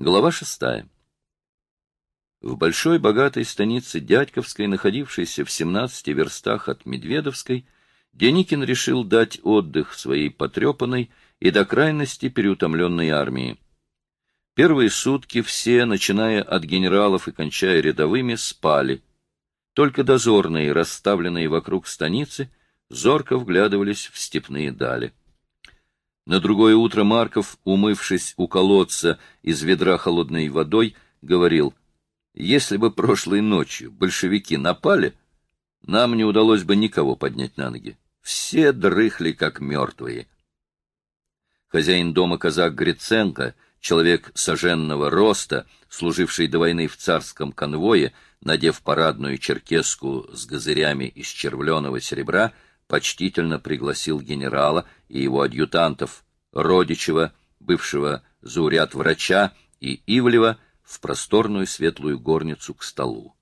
Глава шестая. В большой богатой станице Дядьковской, находившейся в 17 верстах от Медведовской, Деникин решил дать отдых своей потрепанной и до крайности переутомленной армии. Первые сутки все, начиная от генералов и кончая рядовыми, спали. Только дозорные, расставленные вокруг станицы, зорко вглядывались в степные дали. На другое утро Марков, умывшись у колодца из ведра холодной водой, говорил, «Если бы прошлой ночью большевики напали, нам не удалось бы никого поднять на ноги. Все дрыхли, как мертвые». Хозяин дома казак Гриценко, человек соженного роста, служивший до войны в царском конвое, надев парадную черкеску с газырями из червленого серебра, почтительно пригласил генерала и его адъютантов Родичева, бывшего зауряд врача, и Ивлева в просторную светлую горницу к столу.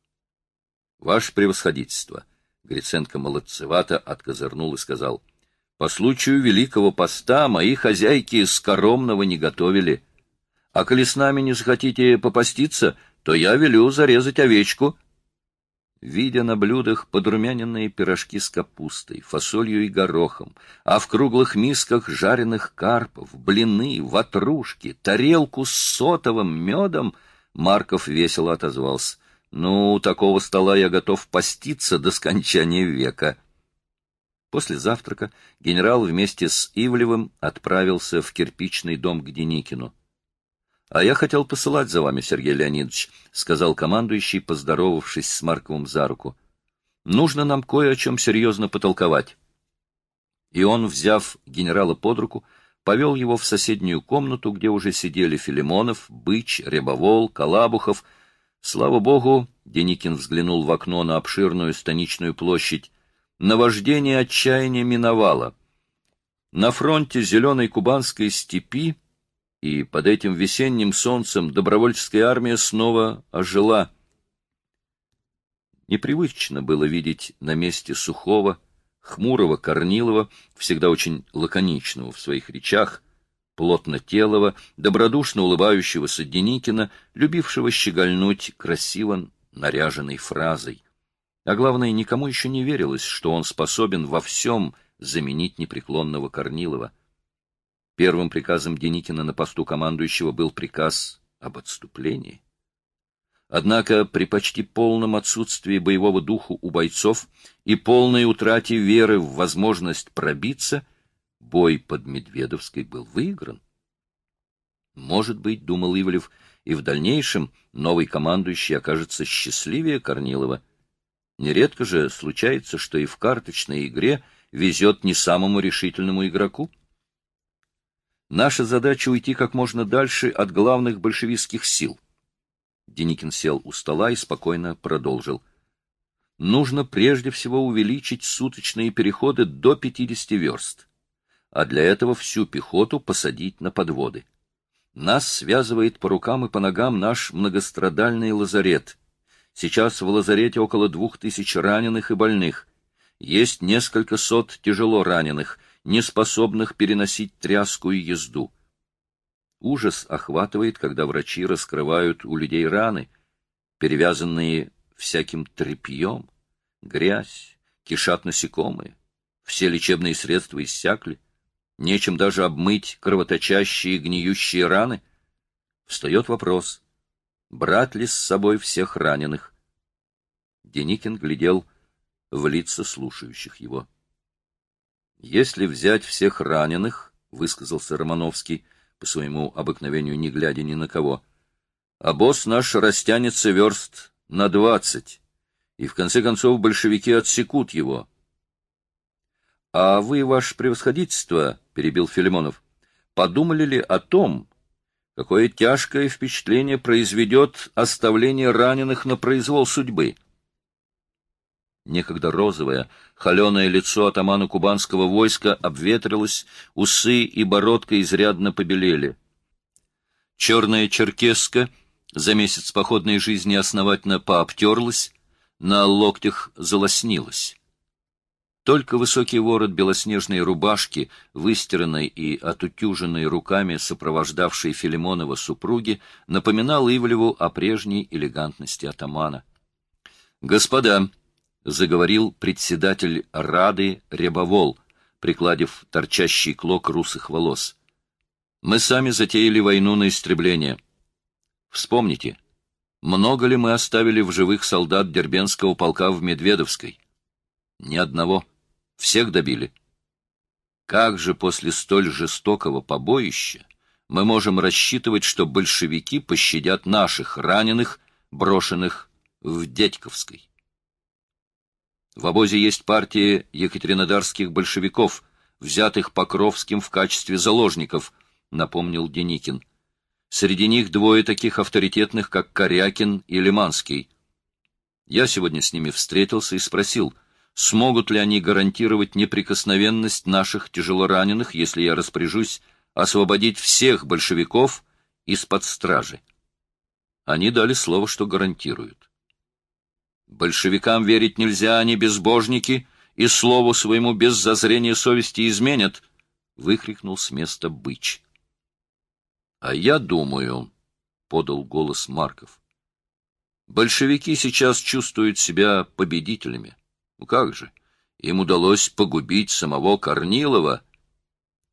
— Ваше превосходительство! — Гриценко молодцевато откозырнул и сказал. — По случаю Великого Поста мои хозяйки скоромного не готовили. А коли с нами не захотите попаститься, то я велю зарезать овечку — видя на блюдах подрумяненные пирожки с капустой, фасолью и горохом, а в круглых мисках жареных карпов, блины, ватрушки, тарелку с сотовым медом, Марков весело отозвался. «Ну, такого стола я готов поститься до скончания века». После завтрака генерал вместе с Ивлевым отправился в кирпичный дом к Деникину. — А я хотел посылать за вами, Сергей Леонидович, — сказал командующий, поздоровавшись с Марковым за руку. — Нужно нам кое о чем серьезно потолковать. И он, взяв генерала под руку, повел его в соседнюю комнату, где уже сидели Филимонов, Быч, Рябовол, Калабухов. Слава богу, Деникин взглянул в окно на обширную станичную площадь. Наваждение отчаяния миновало. На фронте зеленой кубанской степи и под этим весенним солнцем добровольческая армия снова ожила. Непривычно было видеть на месте сухого, хмурого Корнилова, всегда очень лаконичного в своих речах, плотно телого, добродушно улыбающегося Деникина, любившего щегольнуть красиво наряженной фразой. А главное, никому еще не верилось, что он способен во всем заменить непреклонного Корнилова. Первым приказом Деникина на посту командующего был приказ об отступлении. Однако при почти полном отсутствии боевого духа у бойцов и полной утрате веры в возможность пробиться, бой под Медведовской был выигран. Может быть, думал Ивлев, и в дальнейшем новый командующий окажется счастливее Корнилова. Нередко же случается, что и в карточной игре везет не самому решительному игроку. Наша задача — уйти как можно дальше от главных большевистских сил. Деникин сел у стола и спокойно продолжил. Нужно прежде всего увеличить суточные переходы до 50 верст, а для этого всю пехоту посадить на подводы. Нас связывает по рукам и по ногам наш многострадальный лазарет. Сейчас в лазарете около двух тысяч раненых и больных. Есть несколько сот тяжело раненых — неспособных переносить тряску и езду. Ужас охватывает, когда врачи раскрывают у людей раны, перевязанные всяким тряпьем, грязь, кишат насекомые, все лечебные средства иссякли, нечем даже обмыть кровоточащие гниющие раны. Встает вопрос, брать ли с собой всех раненых? Деникин глядел в лица слушающих его. Если взять всех раненых, — высказался Романовский, по своему обыкновению не глядя ни на кого, — а босс наш растянется верст на двадцать, и в конце концов большевики отсекут его. — А вы, ваше превосходительство, — перебил Филимонов, — подумали ли о том, какое тяжкое впечатление произведет оставление раненых на произвол судьбы? — Некогда розовое, холеное лицо атамана кубанского войска обветрилось, усы и бородка изрядно побелели. Черная черкеска за месяц походной жизни основательно пообтерлась, на локтях залоснилась. Только высокий ворот белоснежной рубашки, выстиранной и отутюженной руками сопровождавшей Филимонова супруги, напоминал Ивлеву о прежней элегантности атамана. «Господа!» — заговорил председатель Рады Рябовол, прикладив торчащий клок русых волос. «Мы сами затеяли войну на истребление. Вспомните, много ли мы оставили в живых солдат Дербенского полка в Медведовской? Ни одного». Всех добили. Как же после столь жестокого побоища мы можем рассчитывать, что большевики пощадят наших раненых, брошенных в Дядьковской? В обозе есть партия екатеринодарских большевиков, взятых Покровским в качестве заложников, напомнил Деникин. Среди них двое таких авторитетных, как Корякин и Лиманский. Я сегодня с ними встретился и спросил — смогут ли они гарантировать неприкосновенность наших тяжелораненых, если я распоряжусь освободить всех большевиков из-под стражи. Они дали слово, что гарантируют. Большевикам верить нельзя, они безбожники, и слову своему без зазрения совести изменят, — выкрикнул с места быч. — А я думаю, — подал голос Марков, — большевики сейчас чувствуют себя победителями. Ну как же, им удалось погубить самого Корнилова,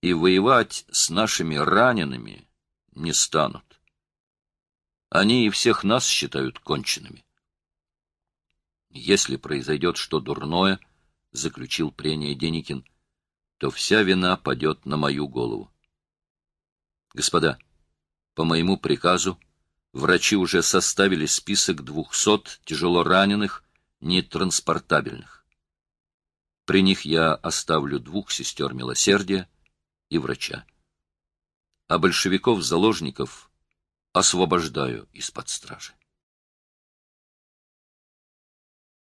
и воевать с нашими ранеными не станут. Они и всех нас считают конченными. Если произойдет что дурное, — заключил прения Деникин, — то вся вина падет на мою голову. Господа, по моему приказу врачи уже составили список двухсот тяжело раненых, нетранспортабельных. При них я оставлю двух сестер милосердия и врача. А большевиков-заложников освобождаю из-под стражи.